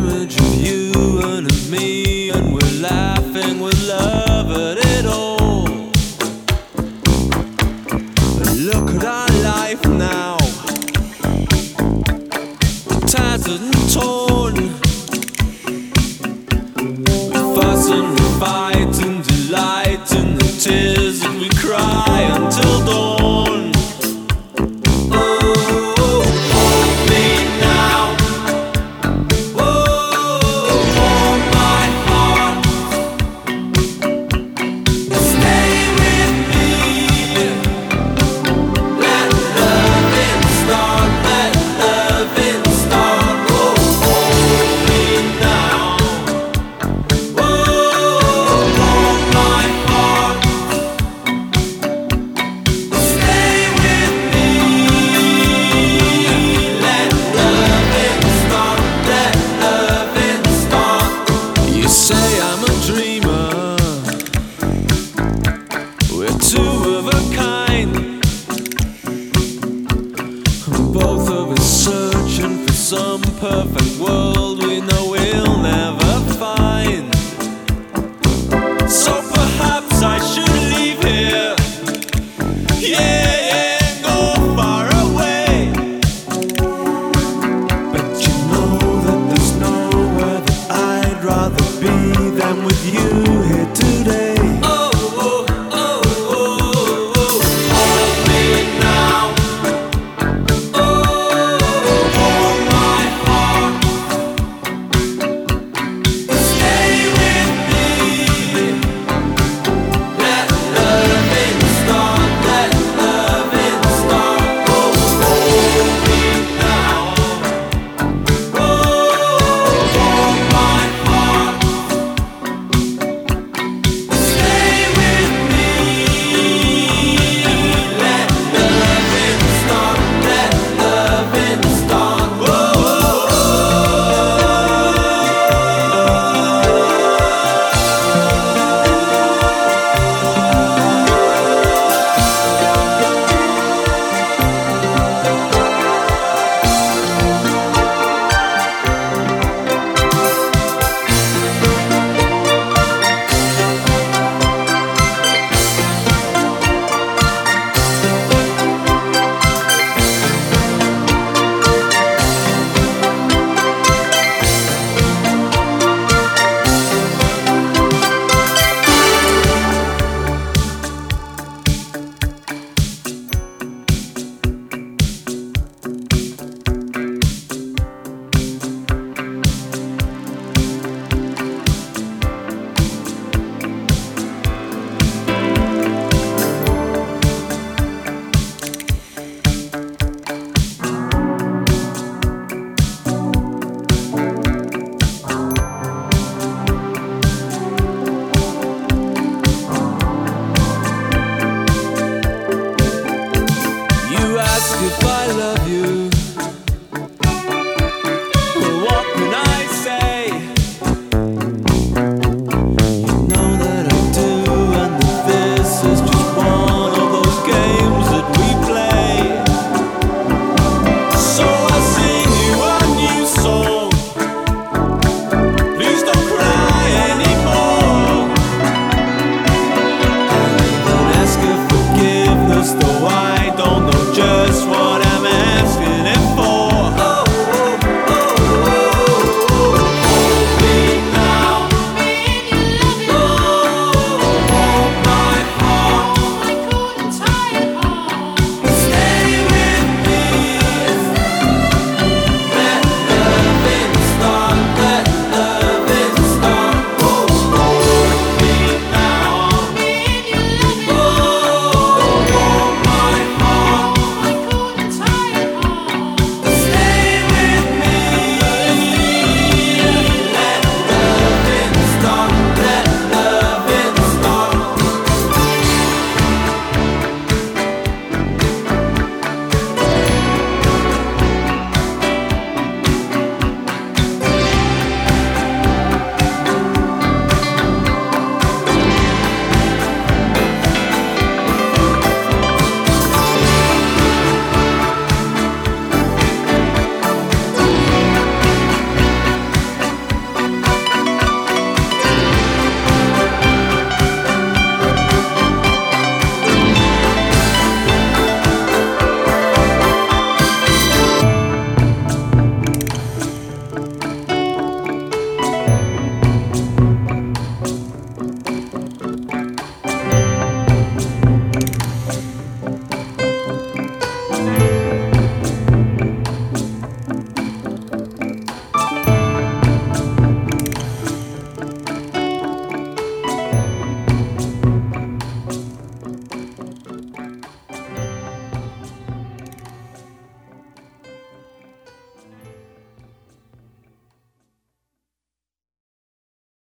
image of you and of me, and we're laughing with love at it all. But look at our life now. Tattered and torn. both of us searching for some perfect world we know we'll never